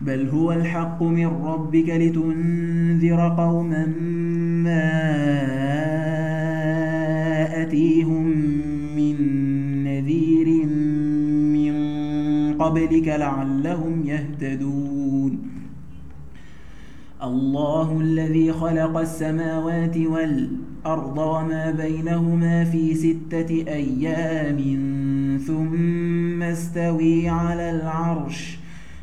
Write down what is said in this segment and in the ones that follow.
بل هو الحق من ربك لتنذر قوما ما أتيهم من نذير من قبلك لعلهم يهتدون الله الذي خلق السماوات والأرض وما بينهما في ستة أيام ثم استوي على العرش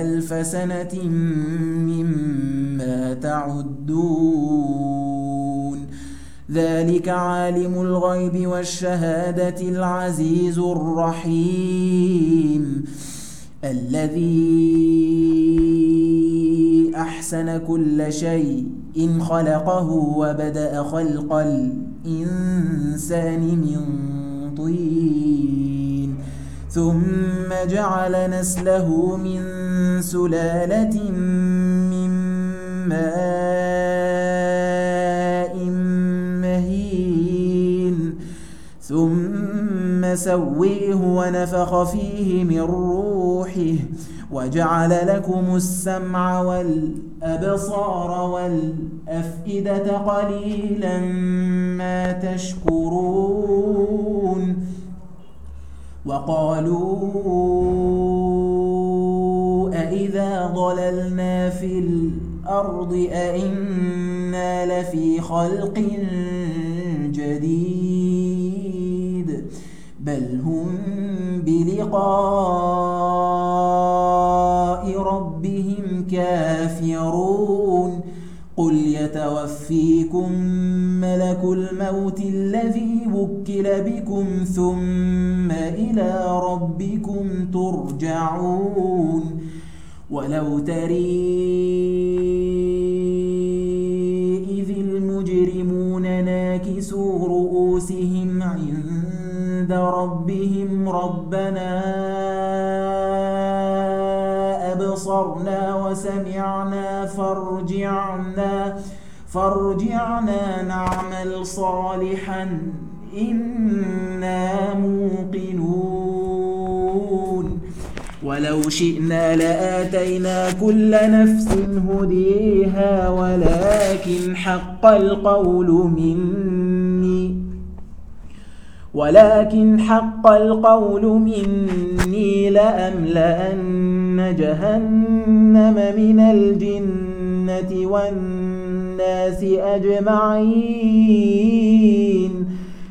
ألف سنة مما تعدون. ذلك عالم الغيب والشهادة العزيز الرحيم. الذي أحسن كل شيء إن خلقه وبدأ خلق الإنسان من طين. ثم جعل نسله من سلالة من ماء مهين. ثم سويه ونفخ فيه من روحه. وجعل لكم السمع والأبصار والأفئدة قليلا ما تشكرون. وقالوا أئذا ضللنا في الأرض أئنا لفي خلق جديد بل هم بلقاء ربهم كافرون قل يتوفيكم ملك الموت الذي وكل بكم ثم إلى ربكم ترجعون ولو تري إذ المجرمون ناكسوا رؤوسهم عند ربهم ربنا أبصرنا وسمعنا فارجعنا فارجعنا نعمل صالحا إنا موقنون ولو شئنا لآتينا كل نفس هديها ولكن حق القول مني. ولكن حق القول مني لأملأن جهنم من الجنة والناس أجمعين.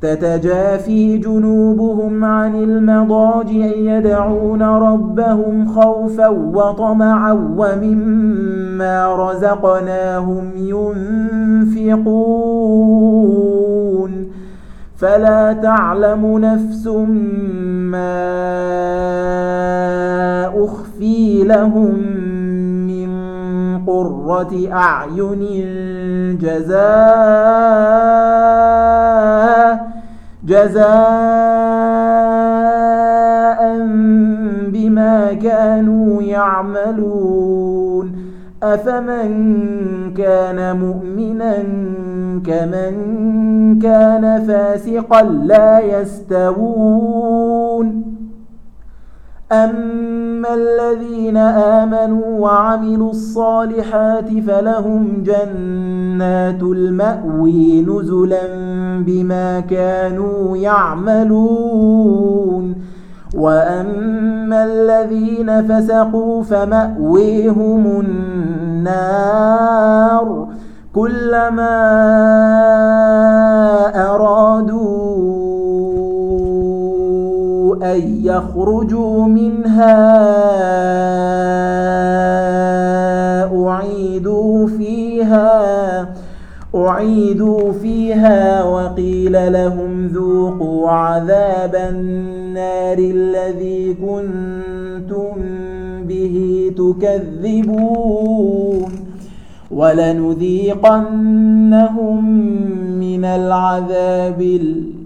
تتجافي جنوبهم عن المضاجع يدعون ربهم خوفا وطمعا ومما رزقناهم ينفقون. فلا تعلم نفس ما أخفي لهم قرة أعين جزاء جزاء بما كانوا يعملون. أفمن كان مؤمنا كمن كان فاسقا لا يستوون. أم أما الذين آمنوا وعملوا الصالحات فلهم جنات المأوي نزلا بما كانوا يعملون وأما الذين فسقوا فمأويهم النار كلما أرادوا أن يخرجوا منها أعيدوا فيها أعيدوا فيها وقيل لهم ذوقوا عذاب النار الذي كنتم به تكذبون ولنذيقنهم من العذاب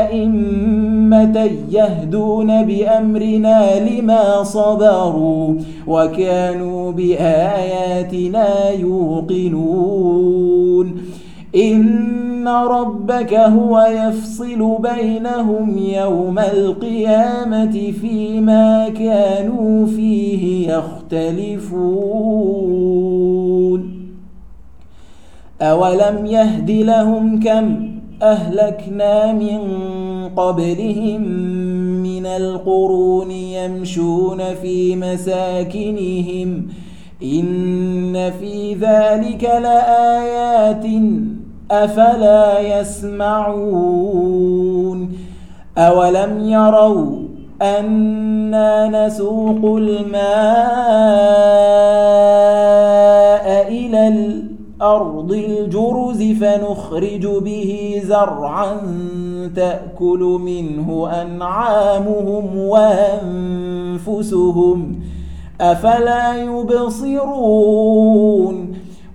أئمة يهدون بأمرنا لما صبروا وكانوا بآياتنا يوقنون. إن ربك هو يفصل بينهم يوم القيامة فيما كانوا فيه يختلفون. أولم يهد لهم كم؟ أهلكنا من قبلهم من القرون يمشون في مساكنهم. إن في ذلك لآيات. أفلا يسمعون. أولم يروا أنا نسوق الماء إلى الأرض الجرز فنخرج به زرعا تأكل منه أنعامهم وأنفسهم. أفلا يبصرون؟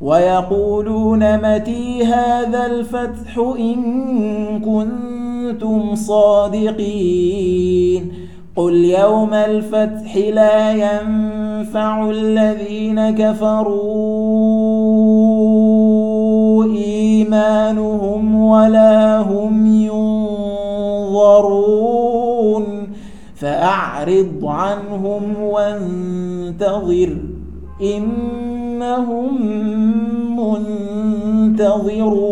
ويقولون متي هذا الفتح إن كنتم صادقين؟ قل يوم الفتح لا ينفع الذين كفروا. إيمانهم ولا هم ينظرون فأعرض عنهم وانتظر إنهم منتظرون